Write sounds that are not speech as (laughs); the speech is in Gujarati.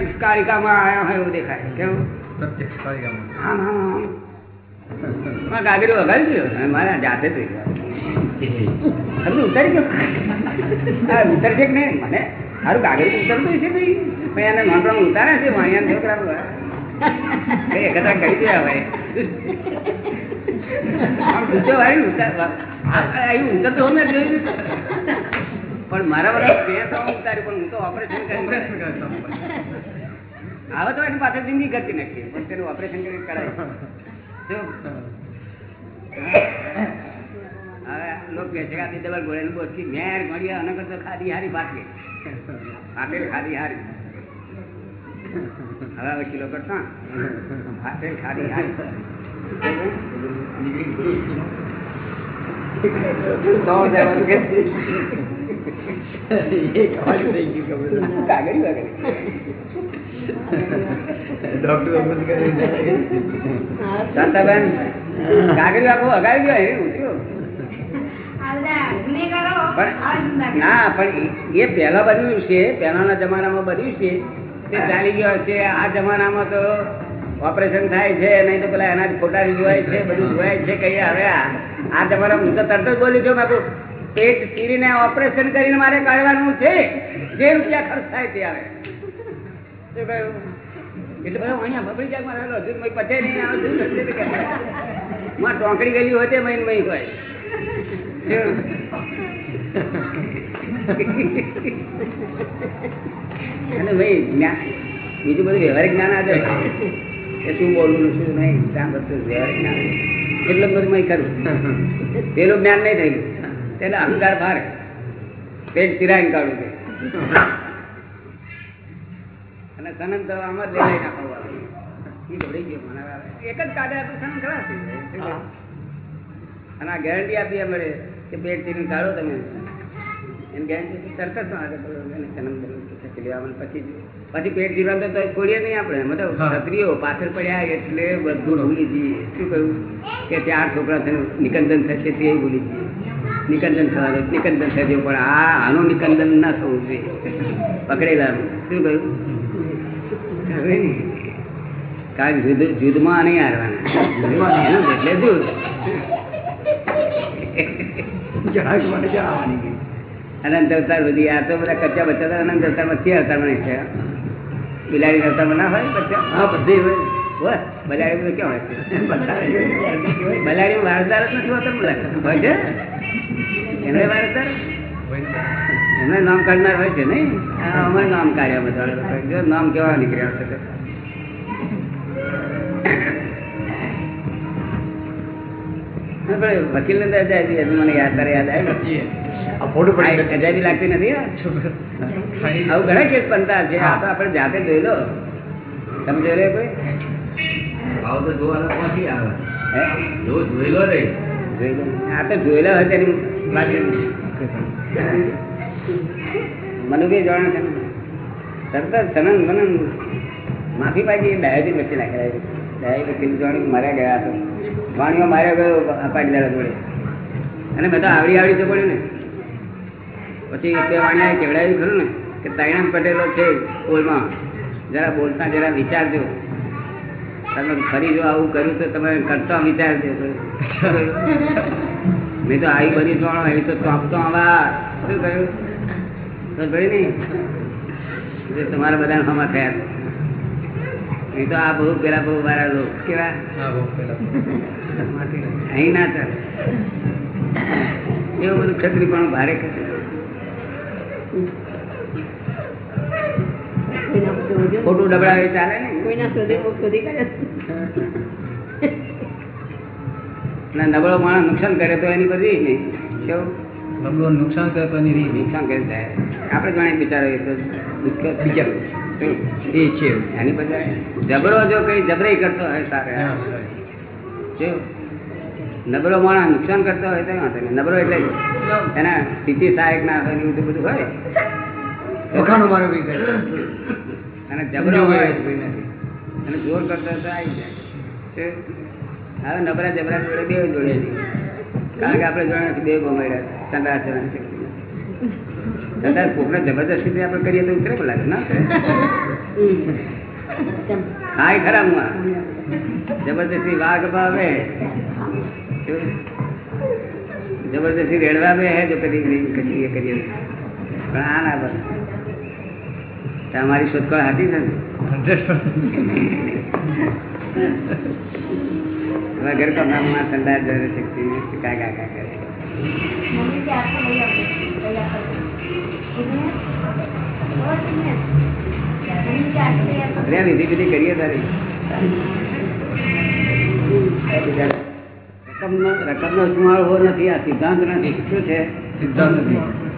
પ્રત્યક્ષ કાળિકામાં આવ્યા હોય એવું દેખાય. કેવું? પ્રત્યક્ષ કાળિકામાં આમ આમ આમ ગાગરી વગાડી ગયો અને જાતે થઈ તમને ઉતારી ગયો હા ઉતરશે કે નહીં? મને સારું ગાગરી ઉતરતું હશે ભાઈ ભાઈ એને નોંધવાનું ઉતારે છે વાણિયા છોકરા કઈ એકત્ર કરી દે હવે. આમ ઊંચો વાળી ઉતાર અહીં ઉતરતો હોય ને જોયું પણ મારા બધા બે તો ઉતાર્યું પણ હું તો ઓપરેશન કરી. આવે તો એની પાછળ જિંદગી કરતી નથી પણ તેનું ઓપરેશન કરી કરાય. હવે લોક કહે છે કે મેર અને કરતો ખાધી હારી બાકી ફાટેલ ખાધી હારી. હવે હવે કિલો કરતા ફાટેલ ખાધી હારી. કાગળી ડોક્ટર અમૃત કરે શાંતાબેન કાગળ આખો અગાવી ગયો એ ઉતર્યો પણ ના પણ એ પહેલા બન્યું છે પહેલાના જમાનામાં બન્યું છે. તે ચાલી ગયો છે આ જમાનામાં તો ઓપરેશન થાય છે નહીં તો પેલા એના ફોટા જોવાય છે બધું જોવાય છે કઈ હવે આ તમારા જમાનામાં હું તો તરત જ બોલી છું બાપુ પેટ ચીરીને ઓપરેશન કરીને મારે કાઢવાનું છે. જે રૂપિયા ખર્ચ થાય તે આવે. શું ગયેલી હોય તે મહિન મહિન હોય અને ભાઈ બીજું બધું વ્યવહારિક જ્ઞાન આજે કે શું બોલવું, શું નહીં ત્યાં બધું વ્યવહારિક જ્ઞાન? એટલું બધું મેં કરું પેલું જ્ઞાન નહીં થયું. તેને અહંકાર ભારે. પેટ ચિરાઈને કાઢું સનન તો આમાં હવે. એક જ સનન કહ્યું? અને આ ગેરંટી આપી મળે કે પેટ ચીરીને કાઢો તમે. એની ગેરંટી તરત જ આગળ સનન બોલો કે ખેંચી લેવાનું પછી પછી પેટ ચીરવાનું તો છોડીએ નહીં આપણે. મતલબ ક્ષત્રિયો પાછળ પડ્યા એટલે બધું ભૂલી જઈએ. શું કહ્યું? કે ચાર છોકરા થઈને નિકંદન થશે તે ભૂલી જઈએ. નિકંદન થવાનું નિકંદન થશે પણ આ આનું નિકંદન ના થવું જોઈએ. પકડેલાનું શું કહ્યું. કારણ જુદ જુદમાં નહીં હારવાના. એટલે મને જણાવવાની અનંત અવતાર બધી આ તો બધા કચ્ચા બચ્ચા તો અનંત અવતાર વચ્ચે અવતાર બને છે. બિલાડી અવતાર ના હોય બચ્ચા હા બધી હોય. બલાડી ક્યાં હોય? બલાડી વારસદાર જ નથી હોતો મને. હોય છે? એને વારસદાર? એમને નામ કાઢનાર હોય છે નહીં? અમે અમારે નામ કાઢ્યા બધા નામ કેવા નીકળ્યા છે હા, પણ વકીલ ને મને યાદ તારે યાદ આવે. ફોટો પડી આ અજાયબી લાગતી નથી આવું ઘણા કેસ બનતા છે આ તો આપણે જાતે જોઈ લો. તમે જોઈ લો કોઈ? ભાવ તો જોવાનો ક્યાંથી આવે. હે? જો જોયેલો રે જોઈ લો. આ તો જોયેલા હોય તેની મનુભાઈ જાણે છે તરત સનન મનન માફી પાકી ડાયાબીસ વચ્ચે નાખેલા ડાયાબીસ જાણી માર્યા ગયા હતો. વાણીઓ માર્યા ગયો દાડા જોડે. અને બધા આવડી આવડી તો પડ્યું ને. પછી તે વાણિયાએ કેવડાવ્યું ખરું ને, કે તૈણામ પટેલો છે સ્કૂલમાં જરા બોલતા જરા વિચારજો. તમે ફરી જો આવું કર્યું તો તમે કરતા વિચારજો. મેં તો આવી બધી જોણો એવી તો ચોંપતો અવાજ શું કહ્યું તો ભાઈ નહીં. તમારા બધા હમા થયા નહીં તો આ બહુ પેલા બહુ મારા લોકો કેવા? હા બહુ પેલા. અહીં ના ચાલે. એવું બધું ક્ષત્રિય પણ ભારે કરે. ખોટું ડબડાવે એ ચાલે ને. કોઈના શોધે શોધી કાઢે અને નબળો માણસ નુકસાન કરે તો એની બધી નહીં. કેવું? નબળો નુકસાન કરે તો એની રીત નુકસાન કરી જાય આપણે જાણે બિચારો એ તો બિચારો. એ છે. એની પછી જબરો જો કઈ જબરાઈ કરતો હોય સારે. કેવું? નબળો માણસ નુકસાન કરતો હોય તો વાંધો નહીં. નબળો એટલે એના સ્થિતિ સહાયક ના હોય એવું બધું હોય. વખાણો મારો બી કરે. અને જબરો હોય અને જોર કરતો હોય તો આવી જાય? હવે નબળા જબરા જોડે બે જોડે કારણ કે આપણે જોડે નથી બે બમાડ્યા ચંદ્રા કોકને જબરદસ્તી આપણે કરીએ તો ઉતરે લાગે ના? હા ખરા મુઆ જબરદસ્તી વાઘ પાવે જબરદસ્તી રેડવા બે હે જો કદી કદી એ કરીએ. પણ આ ના બસ તમારી શોધખોળ હાથી છે ને (laughs) વગર કમામાં સંદાસ જરે શક્તિ કા કા કા કરે વિધિ વિધિ કરીએ તારી. રકમનો રકમનો સુમાળો નથી આ સિદ્ધાંત નથી. શું છે? સિદ્ધાંત નથી.